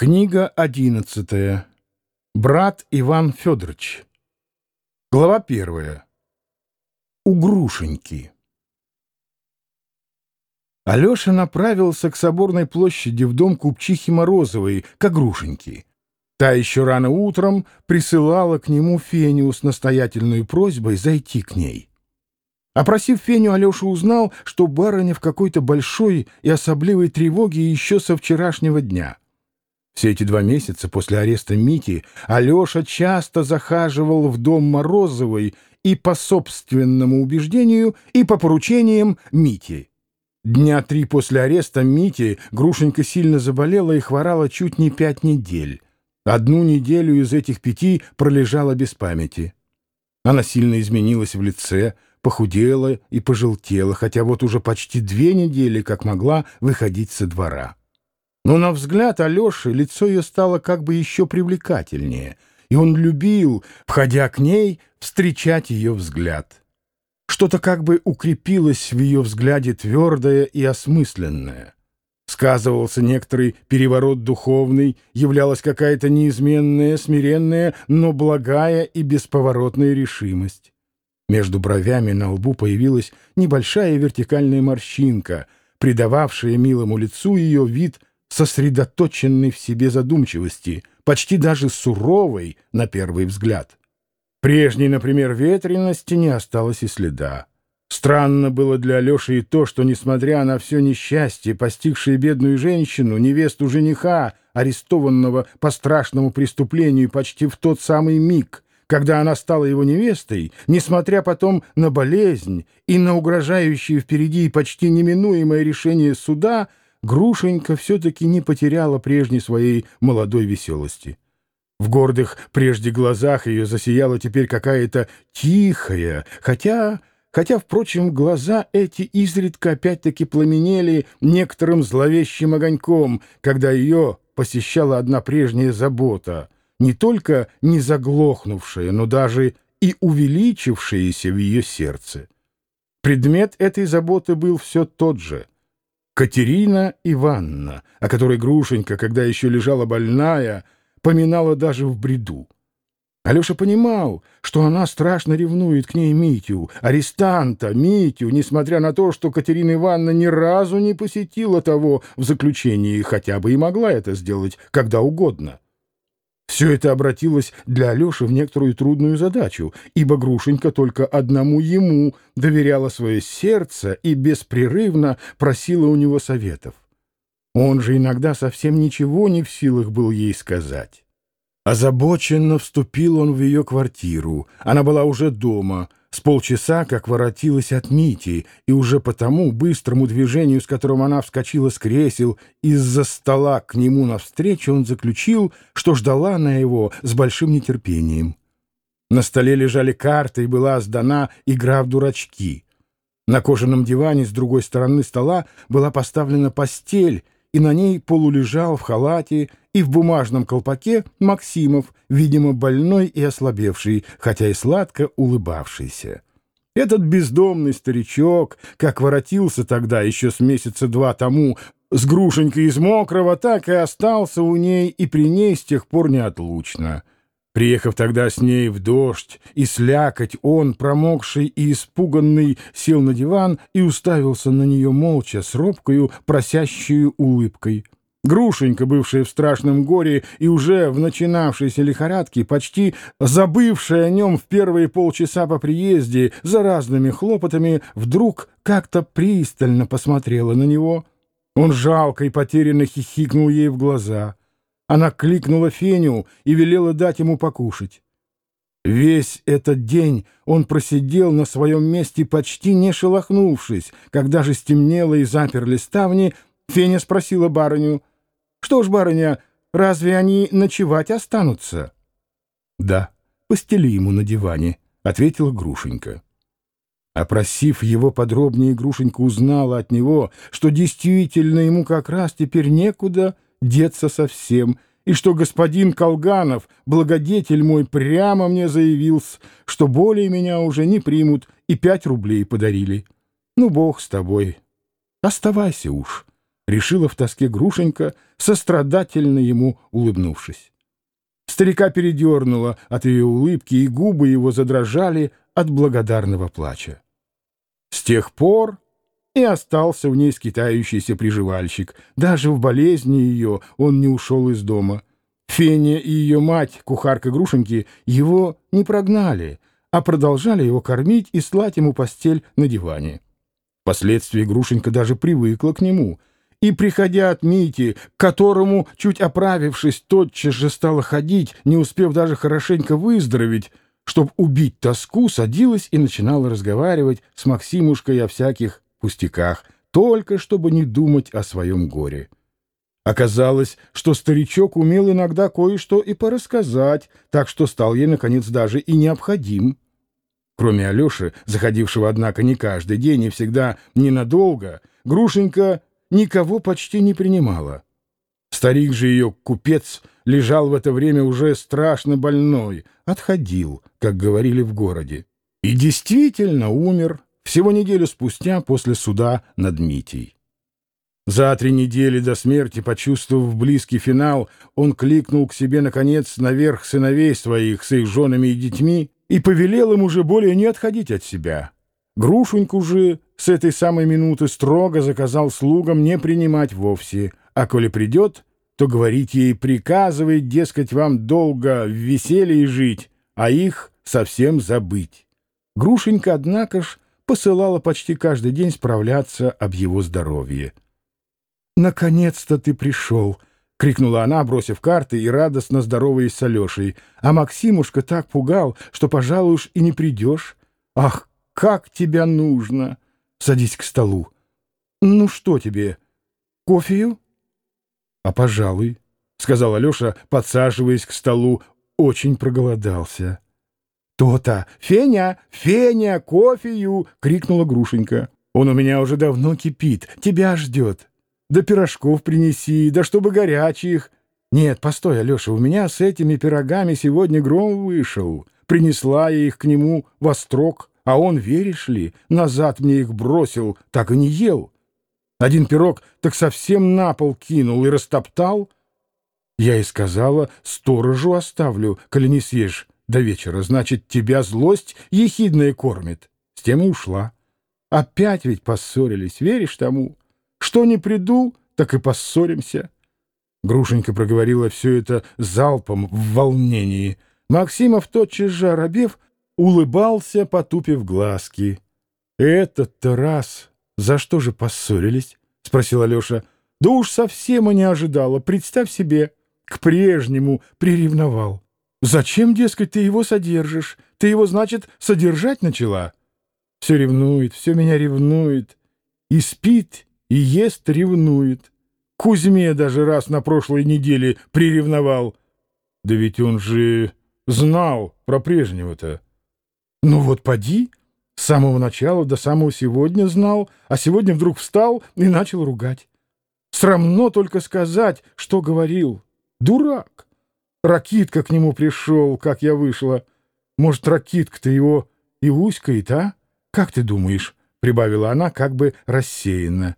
Книга одиннадцатая. Брат Иван Федорович. Глава первая. У Грушеньки. Алеша направился к соборной площади в дом купчихи Морозовой, к Грушеньке. Та еще рано утром присылала к нему Феню с настоятельной просьбой зайти к ней. Опросив Феню, Алеша узнал, что барыня в какой-то большой и особливой тревоге еще со вчерашнего дня — все эти два месяца после ареста Мити Алеша часто захаживал в дом Морозовой и по собственному убеждению, и по поручениям Мити. Дня три после ареста Мити Грушенька сильно заболела и хворала чуть не пять недель. Одну неделю из этих пяти пролежала без памяти. Она сильно изменилась в лице, похудела и пожелтела, хотя вот уже почти две недели, как могла, выходить со двора. Но на взгляд Алеши лицо ее стало как бы еще привлекательнее, и он любил, входя к ней, встречать ее взгляд. Что-то как бы укрепилось в ее взгляде твердое и осмысленное. Сказывался некоторый переворот духовный, являлась какая-то неизменная, смиренная, но благая и бесповоротная решимость. Между бровями на лбу появилась небольшая вертикальная морщинка, придававшая милому лицу ее вид сосредоточенной в себе задумчивости, почти даже суровой на первый взгляд. Прежней, например, ветренности не осталось и следа. Странно было для Алеши и то, что, несмотря на все несчастье, постигшее бедную женщину, невесту жениха, арестованного по страшному преступлению почти в тот самый миг, когда она стала его невестой, несмотря потом на болезнь и на угрожающее впереди почти неминуемое решение суда, Грушенька все-таки не потеряла прежней своей молодой веселости. В гордых прежде глазах ее засияла теперь какая-то тихая, хотя... Хотя, впрочем, глаза эти изредка опять-таки пламенели некоторым зловещим огоньком, когда ее посещала одна прежняя забота, не только не заглохнувшая, но даже и увеличившаяся в ее сердце. Предмет этой заботы был все тот же — Катерина Ивановна, о которой Грушенька, когда еще лежала больная, поминала даже в бреду. Алеша понимал, что она страшно ревнует к ней Митю, арестанта Митю, несмотря на то, что Катерина Ивановна ни разу не посетила того в заключении, хотя бы и могла это сделать когда угодно. Все это обратилось для Алеши в некоторую трудную задачу, ибо Грушенька только одному ему доверяла свое сердце и беспрерывно просила у него советов. Он же иногда совсем ничего не в силах был ей сказать. Озабоченно вступил он в ее квартиру. Она была уже дома, с полчаса, как воротилась от Мити, и уже потому быстрому движению, с которым она вскочила с кресел из-за стола к нему навстречу, он заключил, что ждала она его с большим нетерпением. На столе лежали карты, и была сдана игра в дурачки. На кожаном диване с другой стороны стола была поставлена постель, и на ней полулежал в халате и в бумажном колпаке Максимов, видимо, больной и ослабевший, хотя и сладко улыбавшийся. Этот бездомный старичок, как воротился тогда, еще с месяца два тому, с грушенькой из мокрого, так и остался у ней и при ней с тех пор неотлучно. Приехав тогда с ней в дождь и слякоть, он, промокший и испуганный, сел на диван и уставился на нее молча, с робкою, просящую улыбкой. Грушенька, бывшая в страшном горе и уже в начинавшейся лихорадке, почти забывшая о нем в первые полчаса по приезде за разными хлопотами, вдруг как-то пристально посмотрела на него. Он жалко и потерянно хихикнул ей в глаза. Она кликнула Феню и велела дать ему покушать. Весь этот день он просидел на своем месте, почти не шелохнувшись. Когда же стемнело и заперли ставни, Феня спросила барыню, «Что ж, барыня, разве они ночевать останутся?» «Да, постели ему на диване», — ответила Грушенька. Опросив его подробнее, Грушенька узнала от него, что действительно ему как раз теперь некуда деться совсем, и что господин Колганов, благодетель мой, прямо мне заявил, что более меня уже не примут, и пять рублей подарили. Ну, бог с тобой. Оставайся уж. решила в тоске Грушенька, сострадательно ему улыбнувшись. Старика передернуло от ее улыбки, и губы его задрожали от благодарного плача. С тех пор и остался в ней скитающийся приживальщик. Даже в болезни ее он не ушел из дома. Феня и ее мать, кухарка Грушеньки, его не прогнали, а продолжали его кормить и слать ему постель на диване. Впоследствии Грушенька даже привыкла к нему, и, приходя от Мити, к которому, чуть оправившись, тотчас же стала ходить, не успев даже хорошенько выздороветь, чтоб убить тоску, садилась и начинала разговаривать с Максимушкой о всяких пустяках, только чтобы не думать о своем горе. Оказалось, что старичок умел иногда кое-что и порассказать, так что стал ей, наконец, даже и необходим. Кроме Алеши, заходившего, однако, не каждый день и всегда ненадолго, Грушенька никого почти не принимала. Старик же ее купец лежал в это время уже страшно больной, отходил, как говорили в городе. И действительно умер всего неделю спустя после суда над Митей. За три недели до смерти, почувствовав близкий финал, он кликнул к себе, наконец, наверх сыновей своих с их женами и детьми и повелел им уже более не отходить от себя. Грушеньку же с этой самой минуты строго заказал слугам не принимать вовсе, а коли придет, то говорить ей, приказывает, дескать, вам долго в веселье жить, а их совсем забыть. Грушенька, однако ж, посылала почти каждый день справляться об его здоровье. «Наконец-то ты пришел!» — крикнула она, бросив карты и радостно здороваясь с Алешей. «А Максимушка так пугал, что, пожалуй, уж и не придешь. Ах, как тебя нужно! Садись к столу. Ну что тебе, кофею?» «А пожалуй», — сказал Алеша, подсаживаясь к столу, очень проголодался. «То-то! Феня! Феня! Кофею!» — крикнула Грушенька. «Он у меня уже давно кипит, тебя ждет». Да пирожков принеси, да чтобы горячих. Нет, постой, Алеша, у меня с этими пирогами сегодня гром вышел. Принесла я их к нему во строк, а он, веришь ли, назад мне их бросил, так и не ел. Один пирог так совсем на пол кинул и растоптал. Я и сказала, сторожу оставлю, коли не съешь до вечера, значит, тебя злость ехидная кормит. С тем и ушла. Опять ведь поссорились, веришь тому? Что не приду, так и поссоримся. Грушенька проговорила все это залпом в волнении. Максимов, тотчас же оробев, улыбался, потупив глазки. «Этот-то раз! За что же поссорились?» — спросил Алеша. «Да уж совсем и не ожидала. Представь себе, к прежнему приревновал. Зачем, дескать, ты его содержишь? Ты его, значит, содержать начала?» «Все ревнует, все меня ревнует. И спит, и ест ревнует. Кузьме даже раз на прошлой неделе приревновал. Да ведь он же знал про прежнего-то. Ну вот поди, с самого начала до самого сегодня знал, а сегодня вдруг встал и начал ругать. Срамно только сказать, что говорил. Дурак! Ракитка к нему пришел, как я вышла. Может, Ракитка-то его и уськает, а? Как ты думаешь? — прибавила она как бы рассеянно.